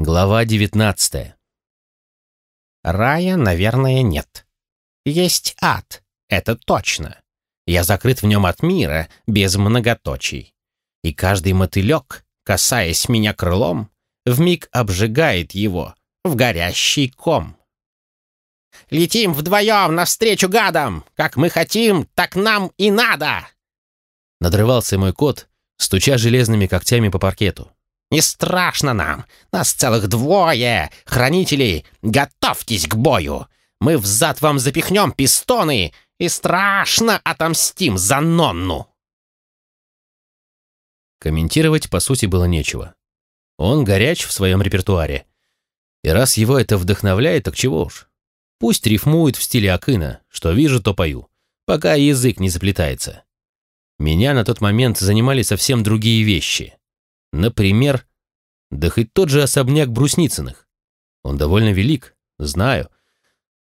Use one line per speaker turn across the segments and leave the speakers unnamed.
Глава девятнадцатая.
Рая, наверное, нет. Есть ад, это точно. Я закрыт в нем от мира, без многоточий. И каждый мотылек, касаясь меня крылом, вмиг обжигает его в горящий ком. Летим вдвоем навстречу гадам! Как мы хотим, так нам и надо!»
Надрывался мой кот, стуча железными когтями по паркету.
Не страшно нам. Нас целых двое. Хранители, готовьтесь к бою. Мы взад вам запихнем пистоны и страшно отомстим за Нонну.
Комментировать, по сути, было нечего. Он горяч в своем репертуаре. И раз его это вдохновляет, так чего уж. Пусть рифмует в стиле Акына, что вижу, то пою, пока язык не заплетается. Меня на тот момент занимали совсем другие вещи. Например, да хоть тот же особняк Брусницыных. Он довольно велик, знаю.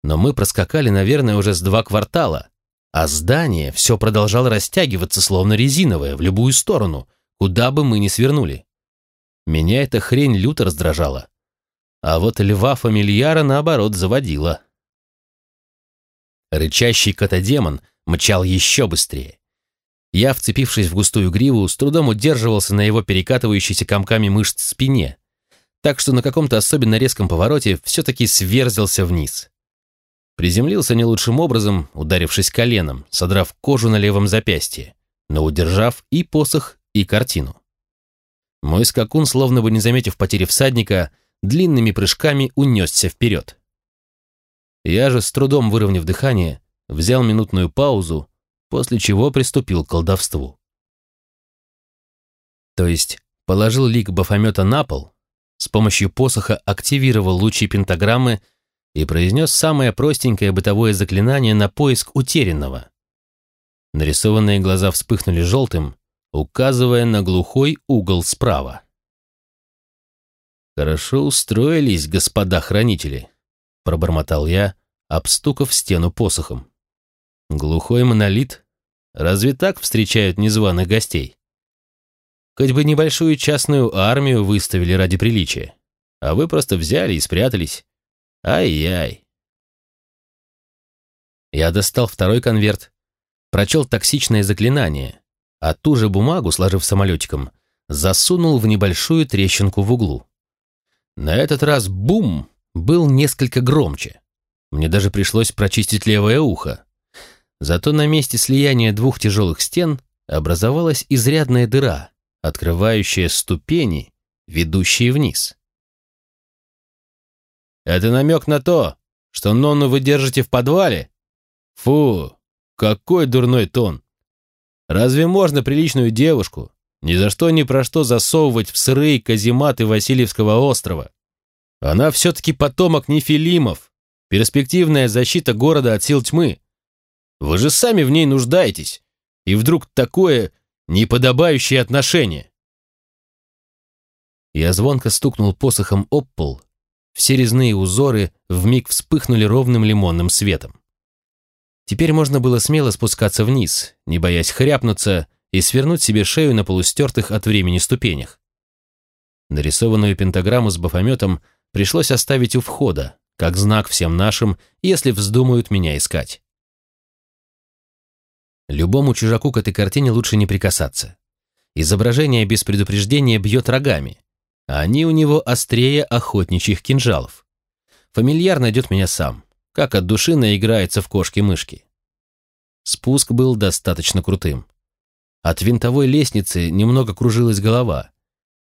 Но мы проскакали, наверное, уже с два квартала, а здание все продолжало растягиваться, словно резиновое, в любую сторону, куда бы мы ни свернули. Меня эта хрень люто раздражала. А вот льва-фамильяра, наоборот, заводила. Рычащий котодемон мчал еще быстрее. Я, вцепившись в густую гриву, с трудом удерживался на его перекатывающейся комками мышц спине, так что на каком-то особенно резком повороте все-таки сверзился вниз. Приземлился не лучшим образом, ударившись коленом, содрав кожу на левом запястье, но удержав и посох, и картину. Мой скакун, словно бы не заметив потери всадника, длинными прыжками унесся вперед. Я же, с трудом выровняв дыхание, взял минутную паузу, после чего приступил к колдовству. То есть положил лик Бафомета на пол, с помощью посоха активировал лучи пентаграммы и произнес самое простенькое бытовое заклинание на поиск утерянного. Нарисованные глаза вспыхнули желтым, указывая на глухой угол справа. «Хорошо устроились, господа хранители», — пробормотал я, обстукав стену посохом. Глухой монолит? Разве так встречают незваных гостей? Хоть бы небольшую частную армию выставили ради приличия, а вы просто взяли и спрятались. Ай-яй. Я достал второй конверт, прочел токсичное заклинание, а ту же бумагу, сложив самолетиком, засунул в небольшую трещинку в углу. На этот раз бум был несколько громче. Мне даже пришлось прочистить левое ухо. Зато на месте слияния двух тяжелых стен образовалась изрядная дыра, открывающая ступени, ведущие вниз. «Это намек на то, что Нонну вы держите в подвале? Фу, какой дурной тон! Разве можно приличную девушку ни за что ни про что засовывать в сырые казематы Васильевского острова? Она все-таки потомок Нефилимов, перспективная защита города от сил тьмы. Вы же сами в ней нуждаетесь. И вдруг такое неподобающее отношение. Я звонко стукнул посохом об пол. Все резные узоры вмиг вспыхнули ровным лимонным светом. Теперь можно было смело спускаться вниз, не боясь хряпнуться и свернуть себе шею на полустертых от времени ступенях. Нарисованную пентаграмму с бафометом пришлось оставить у входа, как знак всем нашим, если вздумают меня искать. Любому чужаку к этой картине лучше не прикасаться. Изображение без предупреждения бьет рогами, а они у него острее охотничьих кинжалов. Фамильяр найдет меня сам, как от души наиграется в кошки-мышки. Спуск был достаточно крутым. От винтовой лестницы немного кружилась голова.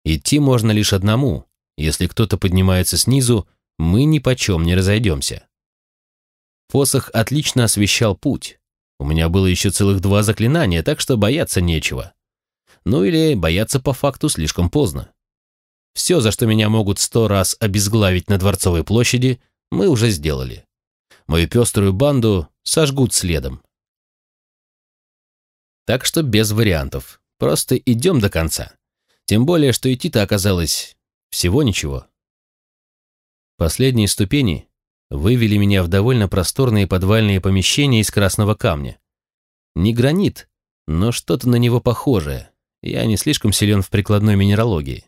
Идти можно лишь одному. Если кто-то поднимается снизу, мы ни почем не разойдемся. Посох отлично освещал путь, у меня было еще целых два заклинания, так что бояться нечего. Ну или бояться по факту слишком поздно. Все, за что меня могут сто раз обезглавить на Дворцовой площади, мы уже сделали. Мою пеструю банду сожгут следом. Так что без вариантов. Просто идем до конца. Тем более, что идти-то оказалось всего ничего. Последние ступени вывели меня в довольно просторные подвальные помещения из красного камня. Не гранит, но что-то на него похожее. Я не слишком силен в прикладной минералогии.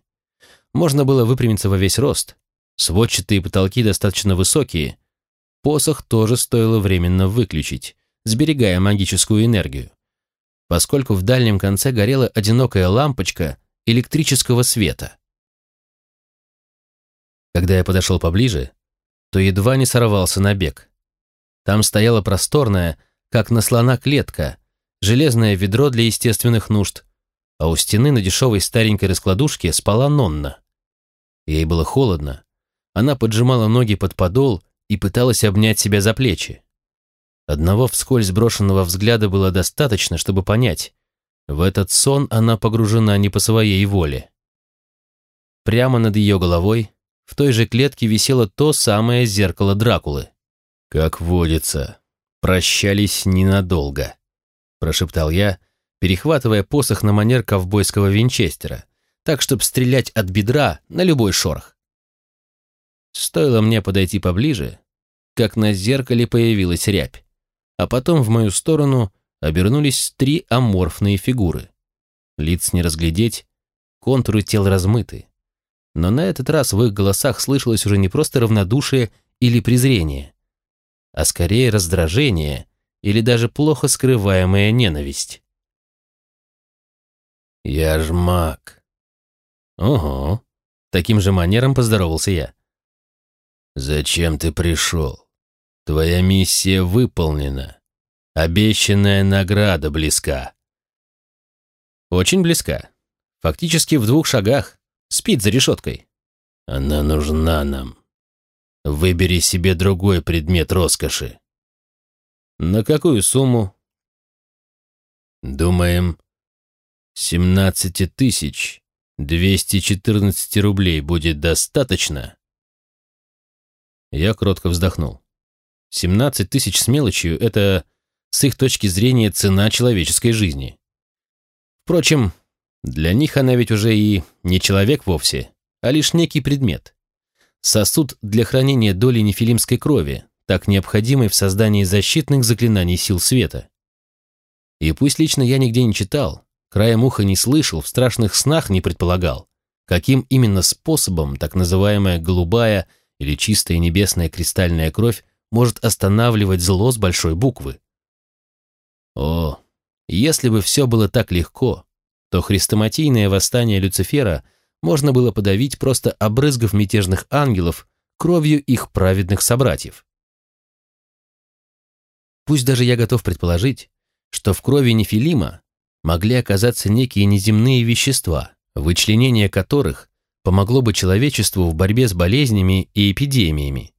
Можно было выпрямиться во весь рост, Сводчатые потолки достаточно высокие. Посох тоже стоило временно выключить, сберегая магическую энергию, поскольку в дальнем конце горела одинокая лампочка электрического света. Когда я подошел поближе, то едва не сорвался на бег. Там стояла просторная, как на слона клетка, железное ведро для естественных нужд, а у стены на дешевой старенькой раскладушке спала Нонна. Ей было холодно. Она поджимала ноги под подол и пыталась обнять себя за плечи. Одного вскользь брошенного взгляда было достаточно, чтобы понять, в этот сон она погружена не по своей воле. Прямо над ее головой в той же клетке висело то самое зеркало Дракулы. «Как водится, прощались ненадолго», – прошептал я, перехватывая посох на манер ковбойского винчестера, так, чтобы стрелять от бедра на любой шорох. Стоило мне подойти поближе, как на зеркале появилась рябь, а потом в мою сторону обернулись три аморфные фигуры. Лиц не разглядеть, контуры тел размыты. Но на этот раз в их голосах слышалось уже не просто равнодушие или презрение, а скорее раздражение или даже плохо скрываемая ненависть. «Я ж маг», «Ого!» — таким же манером поздоровался я. «Зачем ты пришел? Твоя миссия выполнена. Обещанная награда близка». «Очень близка. Фактически в двух шагах. Спит за решеткой». «Она нужна нам. Выбери себе другой предмет роскоши». «На какую сумму?» «Думаем, семнадцати тысяч 214 рублей будет достаточно?» Я кротко вздохнул. 17 тысяч с мелочью — это, с их точки зрения, цена человеческой жизни. Впрочем, для них она ведь уже и не человек вовсе, а лишь некий предмет. Сосуд для хранения доли нефилимской крови, так необходимой в создании защитных заклинаний сил света. И пусть лично я нигде не читал, Краем уха не слышал, в страшных снах не предполагал, каким именно способом так называемая голубая или чистая небесная кристальная кровь может останавливать зло с большой буквы. О, если бы все было так легко, то хрестоматийное восстание Люцифера можно было подавить, просто обрызгав мятежных ангелов кровью их праведных собратьев. Пусть даже я готов предположить, что в крови Нефилима могли оказаться некие неземные вещества, вычленение которых помогло бы человечеству в борьбе с болезнями и эпидемиями.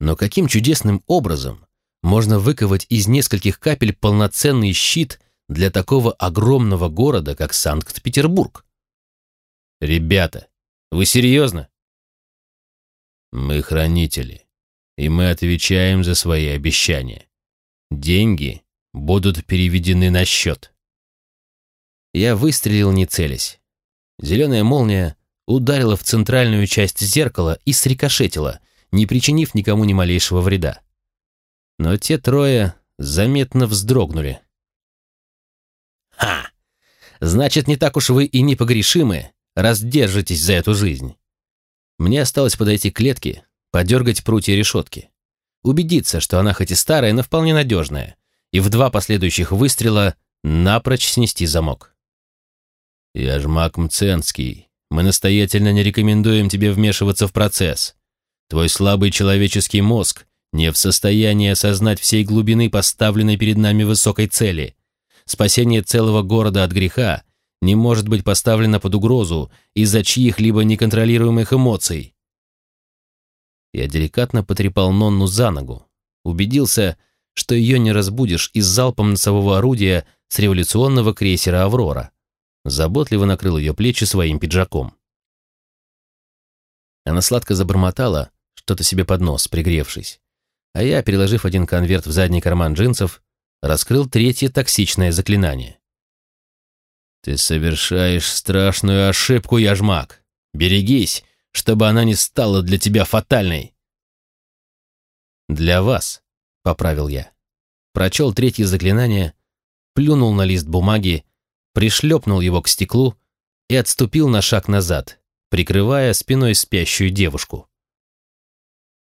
Но каким чудесным образом можно выковать из нескольких капель полноценный щит для такого огромного города, как Санкт-Петербург? Ребята, вы серьезно? Мы хранители, и мы отвечаем за свои обещания. Деньги будут переведены на счет. Я выстрелил не целясь. Зеленая молния ударила в центральную часть зеркала и срикошетила, не причинив никому ни малейшего вреда. Но те трое заметно вздрогнули. «Ха! Значит, не так уж вы и непогрешимы, раз держитесь за эту жизнь. Мне осталось подойти к клетке, подергать прутья решетки, убедиться, что она хоть и старая, но вполне надежная, и в два последующих выстрела напрочь снести замок. «Я ж маг Мценский. Мы настоятельно не рекомендуем тебе вмешиваться в процесс. Твой слабый человеческий мозг не в состоянии осознать всей глубины поставленной перед нами высокой цели. Спасение целого города от греха не может быть поставлено под угрозу из-за чьих-либо неконтролируемых эмоций». Я деликатно потрепал Нонну за ногу, убедился, что ее не разбудишь из залпом носового орудия с революционного крейсера «Аврора» заботливо накрыл ее плечи своим пиджаком. Она сладко забормотала, что-то себе под нос, пригревшись, а я, переложив один конверт в задний карман джинсов, раскрыл третье токсичное заклинание. «Ты совершаешь страшную ошибку, яжмак. Берегись, чтобы она не стала для тебя фатальной». «Для вас», — поправил я. Прочел третье заклинание, плюнул на лист бумаги пришлепнул его к стеклу и отступил на шаг назад, прикрывая спиной спящую девушку.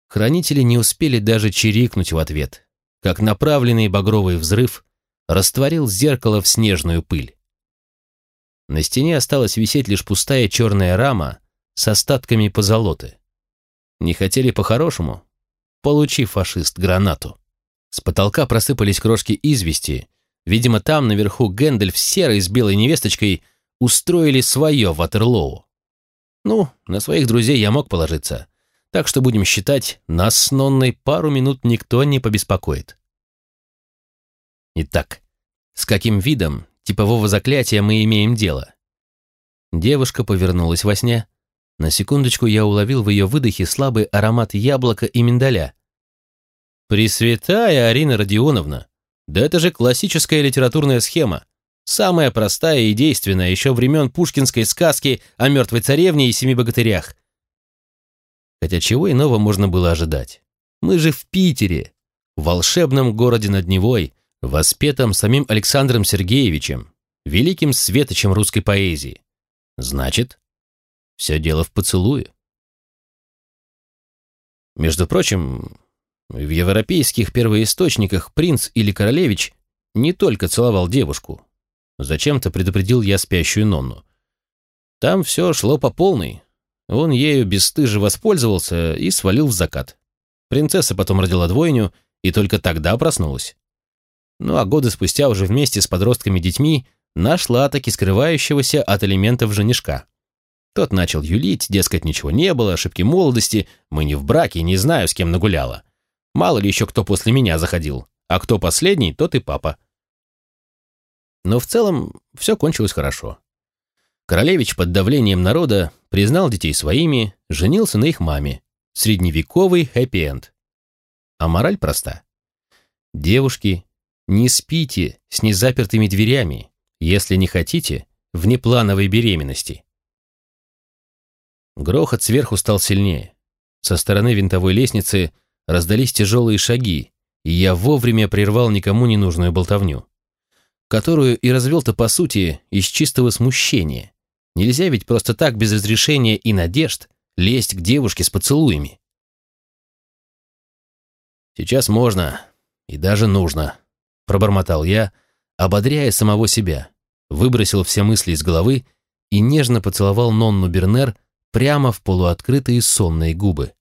Хранители не успели даже чирикнуть в ответ, как направленный багровый взрыв растворил зеркало в снежную пыль. На стене осталась висеть лишь пустая черная рама с остатками позолоты. Не хотели по-хорошему? Получи, фашист, гранату. С потолка просыпались крошки извести. Видимо, там, наверху, Гэндальф с серой с белой невесточкой устроили свое Ватерлоу. Ну, на своих друзей я мог положиться. Так что будем считать, нас с Нонной пару минут никто не побеспокоит. Итак, с каким видом типового заклятия мы имеем дело? Девушка повернулась во сне. На секундочку я уловил в ее выдохе слабый аромат яблока и миндаля. «Пресвятая Арина Родионовна! Да это же классическая литературная схема. Самая простая и действенная еще времен пушкинской сказки о мертвой царевне и семи богатырях. Хотя чего иного можно было ожидать? Мы же в Питере, в волшебном городе над Невой, воспетом самим Александром Сергеевичем, великим светочем русской поэзии. Значит, все дело в поцелуе. Между прочим, в европейских первоисточниках принц или королевич не только целовал девушку. Зачем-то предупредил я спящую Нонну. Там все шло по полной. Он ею бесстыже воспользовался и свалил в закат. Принцесса потом родила двойню и только тогда проснулась. Ну а годы спустя уже вместе с подростками-детьми нашла таки скрывающегося от элементов женишка. Тот начал юлить, дескать, ничего не было, ошибки молодости, мы не в браке, не знаю, с кем нагуляла. Мало ли еще кто после меня заходил, а кто последний, тот и папа. Но в целом все кончилось хорошо. Королевич под давлением народа признал детей своими, женился на их маме. Средневековый хэппи-энд. А мораль проста. Девушки, не спите с незапертыми дверями, если не хотите внеплановой беременности. Грохот сверху стал сильнее. Со стороны винтовой лестницы раздались тяжелые шаги, и я вовремя прервал никому не нужную болтовню, которую и развел-то по сути из чистого смущения. Нельзя ведь просто так без разрешения и надежд лезть к девушке с поцелуями. Сейчас можно и даже нужно, пробормотал я, ободряя самого себя, выбросил все мысли из головы и нежно поцеловал Нонну Бернер прямо в полуоткрытые сонные губы.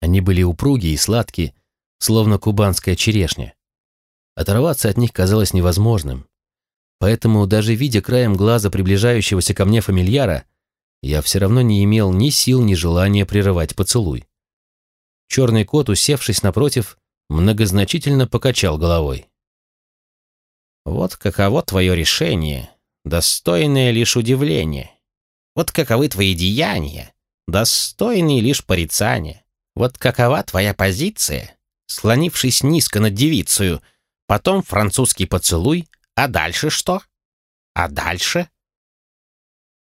Они были упругие и сладкие, словно кубанская черешня. Оторваться от них казалось невозможным. Поэтому, даже видя краем глаза приближающегося ко мне фамильяра, я все равно не имел ни сил, ни желания прерывать поцелуй. Черный кот, усевшись напротив, многозначительно покачал головой. «Вот каково твое решение, достойное лишь удивления. Вот каковы твои деяния, достойные лишь порицания. Вот какова твоя позиция, склонившись низко над девицею, потом французский поцелуй, а дальше что? А дальше?»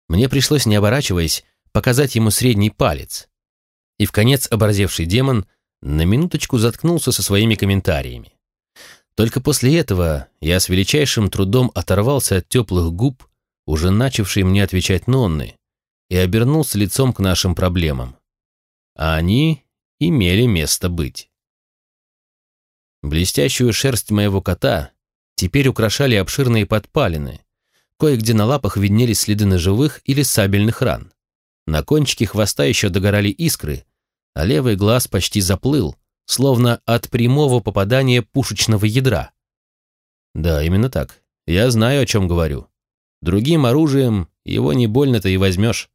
Мне пришлось, не оборачиваясь, показать ему средний палец. И в конец оборзевший демон — на минуточку заткнулся со своими комментариями. Только после этого я с величайшим трудом оторвался от теплых губ, уже начавшей мне отвечать Нонны, и обернулся лицом к нашим проблемам. А они имели место быть. Блестящую шерсть моего кота теперь украшали обширные подпалины, кое-где на лапах виднелись следы ножевых или сабельных ран. На кончике хвоста еще догорали искры, а левый глаз почти заплыл, словно от прямого попадания пушечного ядра. Да, именно так. Я знаю, о чем говорю. Другим оружием его не больно-то и возьмешь.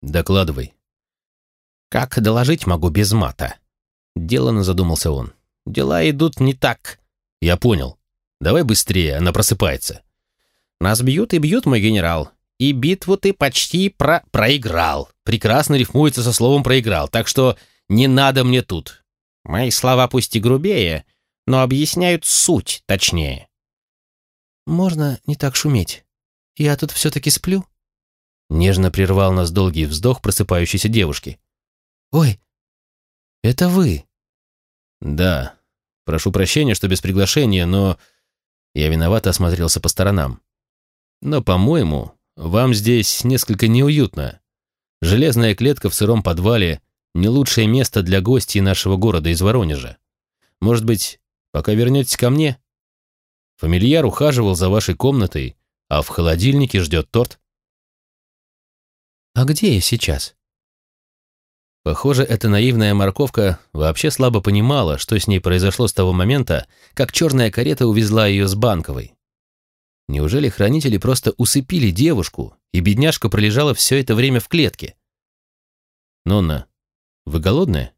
Докладывай. Как доложить могу без мата? Делано задумался он. Дела идут не так. Я понял. Давай быстрее, она просыпается. Нас бьют и бьют, мой генерал. И битву ты почти про проиграл. Прекрасно рифмуется со словом «проиграл», так что не надо мне тут. Мои слова пусть и грубее, но объясняют суть точнее. «Можно не так шуметь? Я тут все-таки сплю?» Нежно прервал нас долгий вздох просыпающейся девушки. «Ой, это вы?» «Да. Прошу прощения, что без приглашения, но...» Я виновато осмотрелся по сторонам. «Но, по-моему, вам здесь несколько неуютно. Железная клетка в сыром подвале — не лучшее место для гостей нашего города из Воронежа. Может быть, пока вернетесь ко мне? Фамильяр ухаживал за вашей комнатой, а в холодильнике ждет торт.
А где я сейчас?
Похоже, эта наивная морковка вообще слабо понимала, что с ней произошло с того момента, как черная карета увезла ее с банковой. Неужели хранители просто усыпили девушку, и бедняжка пролежала все это время в клетке? «Нонна, вы голодная?»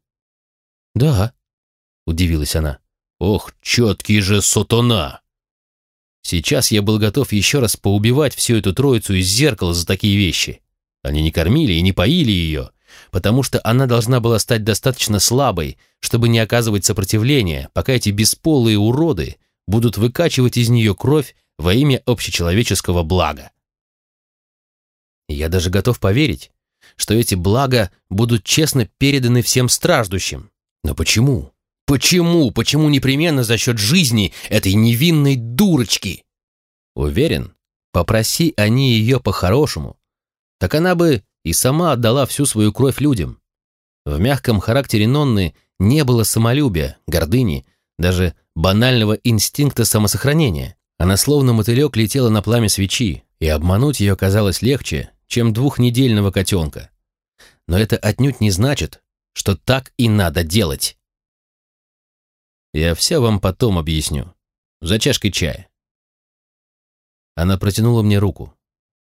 «Да», —
удивилась она. «Ох, четкий же сатана!» Сейчас я был готов еще раз поубивать всю эту троицу из зеркала за такие вещи. Они не кормили и не поили ее, потому что она должна была стать достаточно слабой, чтобы не оказывать сопротивления, пока эти бесполые уроды будут выкачивать из нее кровь во имя общечеловеческого блага. Я даже готов поверить, что эти блага будут честно переданы всем страждущим. Но почему? Почему? Почему непременно за счет жизни этой невинной дурочки? Уверен, попроси они ее по-хорошему, так она бы и сама отдала всю свою кровь людям. В мягком характере Нонны не было самолюбия, гордыни, даже банального инстинкта самосохранения. Она словно мотылек летела на пламя свечи, и обмануть ее казалось легче, чем двухнедельного котенка. Но это отнюдь не значит, что так и надо делать. Я все вам потом объясню. За чашкой чая. Она протянула мне руку.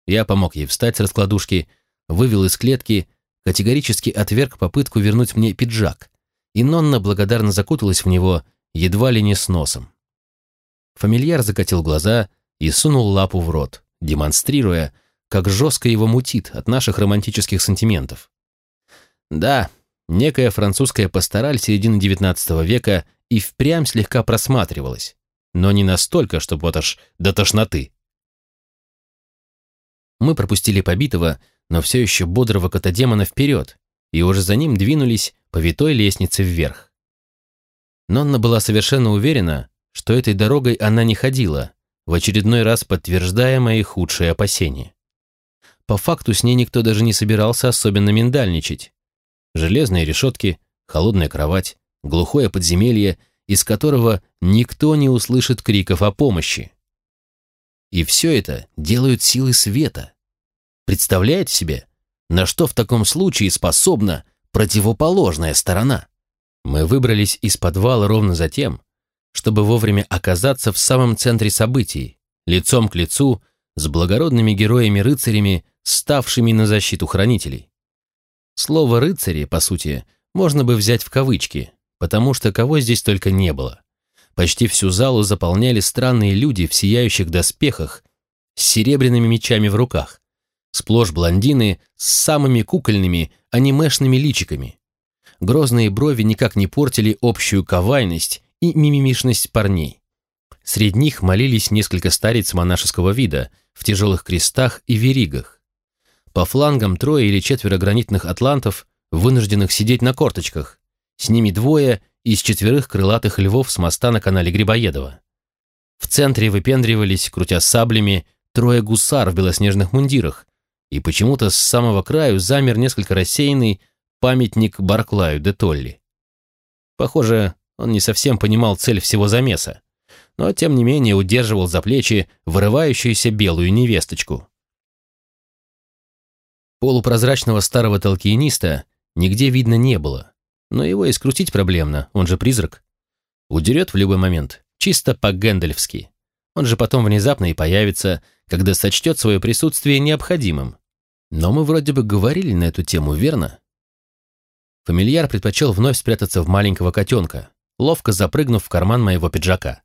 Я помог ей встать с раскладушки, вывел из клетки, категорически отверг попытку вернуть мне пиджак, и Нонна благодарно закуталась в него, едва ли не с носом. Фамильяр закатил глаза и сунул лапу в рот, демонстрируя, как жестко его мутит от наших романтических сантиментов. Да, некая французская пастораль середины XIX века и впрямь слегка просматривалась, но не настолько, чтобы вот аж до тошноты. Мы пропустили побитого, но все еще бодрого кота-демона вперед, и уже за ним двинулись по витой лестнице вверх. Нонна была совершенно уверена, что этой дорогой она не ходила, в очередной раз подтверждая мои худшие опасения. По факту с ней никто даже не собирался особенно миндальничать. Железные решетки, холодная кровать, глухое подземелье, из которого никто не услышит криков о помощи. И все это делают силы света. Представляете себе, на что в таком случае способна противоположная сторона? Мы выбрались из подвала ровно за тем, чтобы вовремя оказаться в самом центре событий, лицом к лицу с благородными героями-рыцарями, ставшими на защиту хранителей. Слово «рыцари», по сути, можно бы взять в кавычки, потому что кого здесь только не было. Почти всю залу заполняли странные люди в сияющих доспехах с серебряными мечами в руках. Сплошь блондины с самыми кукольными анимешными личиками. Грозные брови никак не портили общую кавайность и мимимишность парней. Среди них молились несколько старец монашеского вида в тяжелых крестах и веригах. По флангам трое или четверо гранитных атлантов, вынужденных сидеть на корточках. С ними двое из четверых крылатых львов с моста на канале Грибоедова. В центре выпендривались, крутя саблями, трое гусар в белоснежных мундирах, и почему-то с самого краю замер несколько рассеянный памятник Барклаю де Толли. Похоже, он не совсем понимал цель всего замеса, но тем не менее удерживал за плечи вырывающуюся белую невесточку. Полупрозрачного старого толкиениста нигде видно не было, но его и скрутить проблемно, он же призрак. Удерет в любой момент, чисто по-гэндальфски. Он же потом внезапно и появится, когда сочтет свое присутствие необходимым. Но мы вроде бы говорили на эту тему, верно? Фамильяр предпочел вновь спрятаться в маленького котенка, ловко запрыгнув в карман моего пиджака.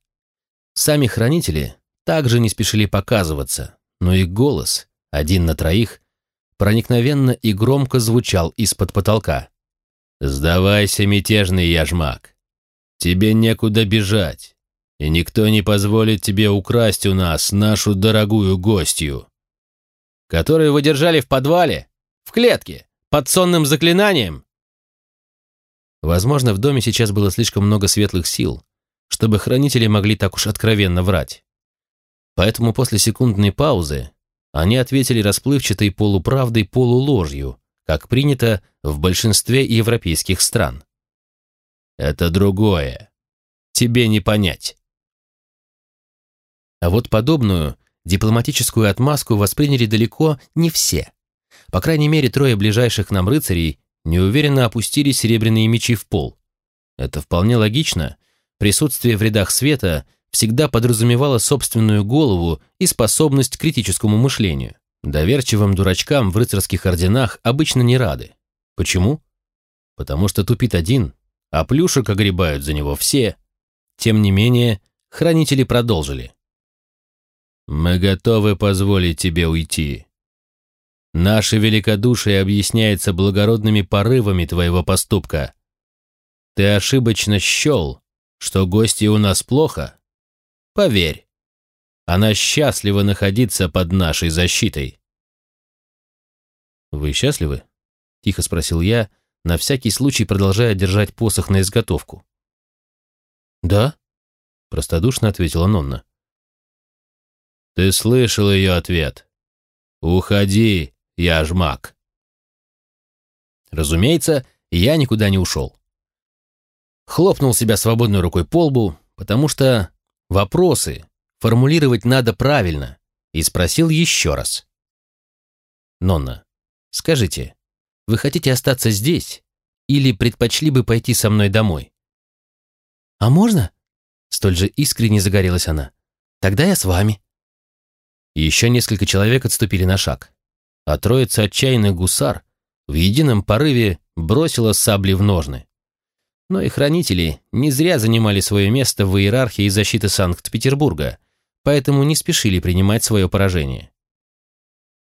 Сами хранители также не спешили показываться, но их голос, один на троих, проникновенно и громко звучал из-под потолка. «Сдавайся, мятежный яжмак. Тебе некуда бежать, и никто не позволит тебе украсть у нас нашу дорогую гостью, которую вы держали в подвале, в клетке, под сонным заклинанием». Возможно, в доме сейчас было слишком много светлых сил, чтобы хранители могли так уж откровенно врать. Поэтому после секундной паузы они ответили расплывчатой полуправдой, полуложью, как принято в большинстве европейских стран. Это другое. Тебе не понять. А вот подобную дипломатическую отмазку восприняли далеко не все. По крайней мере, трое ближайших нам рыцарей неуверенно опустили серебряные мечи в пол. Это вполне логично. Присутствие в рядах света всегда подразумевало собственную голову и способность к критическому мышлению. Доверчивым дурачкам в рыцарских орденах обычно не рады. Почему? Потому что тупит один, а плюшек огребают за него все. Тем не менее, хранители продолжили. «Мы готовы позволить тебе уйти. Наше великодушие объясняется благородными порывами твоего поступка. Ты ошибочно счел, что гости у нас плохо? Поверь, она счастлива находиться под нашей защитой. «Вы счастливы?» — тихо спросил я, на всякий случай продолжая держать посох на изготовку. «Да?» — простодушно ответила Нонна. «Ты слышал ее ответ. Уходи, я жмак». Разумеется, я никуда не ушел. Хлопнул себя свободной рукой по лбу, потому что вопросы формулировать надо правильно, и спросил еще раз. «Нонна, скажите, вы хотите остаться здесь или предпочли бы пойти со мной домой?» «А можно?» Столь же искренне загорелась она. «Тогда я с вами». Еще несколько человек отступили на шаг, а троица отчаянных гусар в едином порыве бросила сабли в ножны. Но и хранители не зря занимали свое место в иерархии защиты Санкт-Петербурга, поэтому не спешили принимать свое поражение.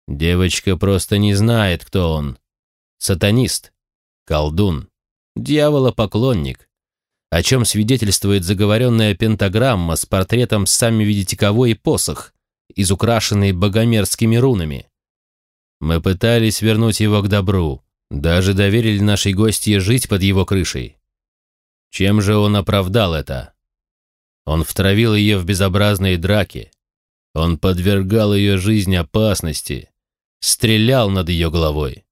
Девочка просто не знает, кто он. Сатанист, колдун, дьяволопоклонник, о чем свидетельствует заговоренная пентаграмма с портретом «Сами видите кого» и посох, изукрашенный богомерзкими рунами. Мы пытались вернуть его к добру, даже доверили нашей гостье жить под его крышей. Чем же он оправдал это? Он втравил ее в безобразные драки. Он подвергал ее жизни опасности, стрелял над ее головой.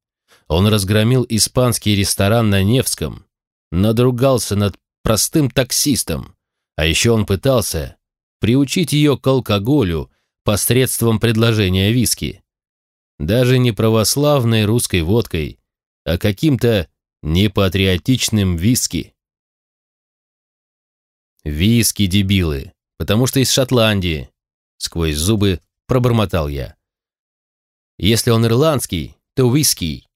Он разгромил испанский ресторан на Невском, надругался над простым таксистом, а еще он пытался приучить ее к алкоголю посредством предложения виски. Даже не православной русской водкой, а каким-то непатриотичным виски. «Виски, дебилы, потому что из Шотландии», — сквозь зубы пробормотал я. «Если он ирландский, то виски.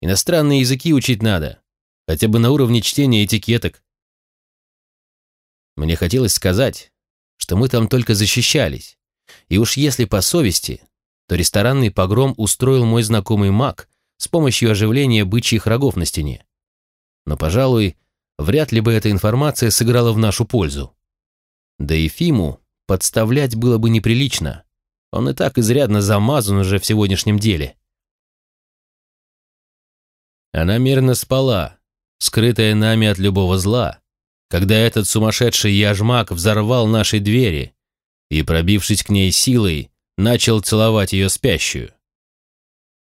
Иностранные языки учить надо, хотя бы на уровне чтения этикеток». Мне хотелось сказать, что мы там только защищались, и уж если по совести, то ресторанный погром устроил мой знакомый маг с помощью оживления бычьих рогов на стене. Но, пожалуй, вряд ли бы эта информация сыграла в нашу пользу. Да и Фиму подставлять было бы неприлично. Он и так изрядно замазан уже в сегодняшнем деле. Она мирно спала, скрытая нами от любого зла, когда этот сумасшедший яжмак взорвал наши двери и, пробившись к ней силой, начал целовать ее спящую.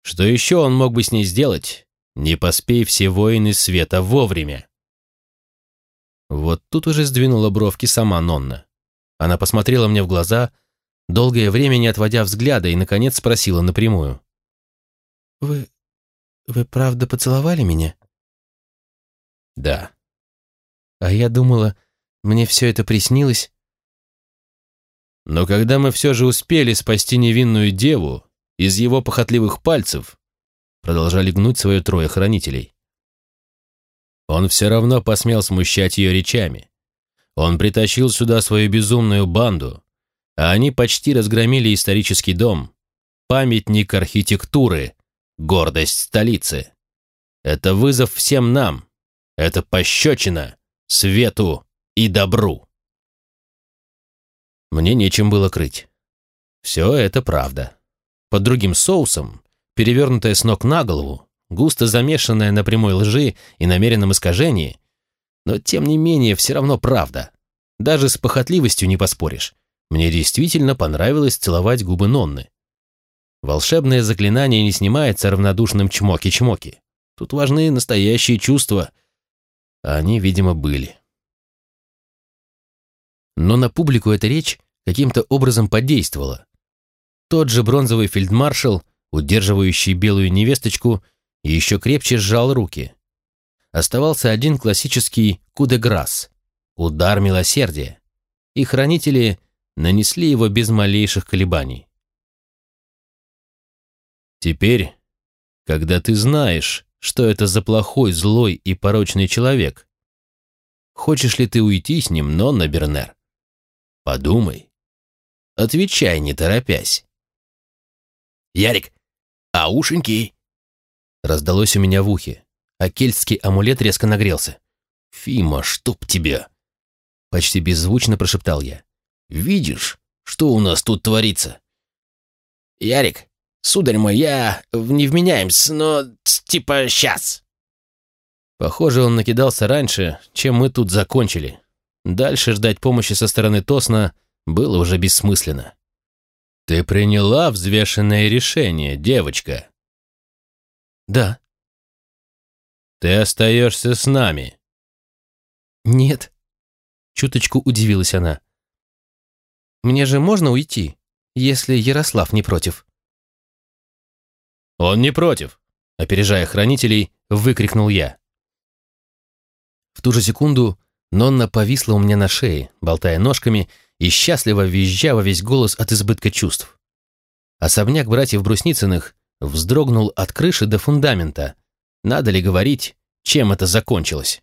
Что еще он мог бы с ней сделать, не поспей все воины света вовремя? Вот тут уже сдвинула бровки сама Нонна. Она посмотрела мне в глаза, долгое время не отводя взгляда, и, наконец, спросила напрямую. «Вы... вы правда поцеловали меня?» «Да». «А я думала, мне все это приснилось?» Но когда мы все же успели спасти невинную деву из его похотливых пальцев, продолжали гнуть свое трое хранителей, он все равно посмел смущать ее речами. Он притащил сюда свою безумную банду, а они почти разгромили исторический дом, памятник архитектуры, гордость столицы. Это вызов всем нам. Это пощечина свету и добру. Мне нечем было крыть. Все это правда. Под другим соусом, перевернутая с ног на голову, густо замешанная на прямой лжи и намеренном искажении, но тем не менее все равно правда. Даже с похотливостью не поспоришь. Мне действительно понравилось целовать губы Нонны. Волшебное заклинание не снимается равнодушным чмоки-чмоки. Тут важны настоящие чувства. А они, видимо, были. Но на публику эта речь каким-то образом подействовала. Тот же бронзовый фельдмаршал, удерживающий белую невесточку, еще крепче сжал руки. Оставался один классический кудеграсс — удар милосердия, и хранители нанесли его без малейших колебаний. Теперь, когда ты знаешь, что это за плохой, злой и порочный человек, хочешь ли ты уйти с ним, но на Бернер? Подумай. Отвечай, не торопясь.
«Ярик, а ушеньки?»
Раздалось у меня в ухе, а кельтский амулет резко нагрелся. «Фима, чтоб тебя!» Почти беззвучно прошептал я. «Видишь, что у нас тут творится?»
«Ярик, сударь мой, я не вменяемся, но типа сейчас».
Похоже, он накидался раньше, чем мы тут закончили. Дальше ждать помощи со стороны Тосна было уже бессмысленно. «Ты приняла взвешенное решение, девочка?»
«Да».
«Ты остаешься с нами?»
«Нет», —
чуточку удивилась она.
«Мне же можно уйти, если Ярослав не против?»
«Он не против», — опережая хранителей, выкрикнул я. В ту же секунду Нонна повисла у меня на шее, болтая ножками и счастливо визжа во весь голос от избытка чувств. Особняк братьев Брусницыных вздрогнул от крыши до фундамента. Надо ли говорить, чем это закончилось?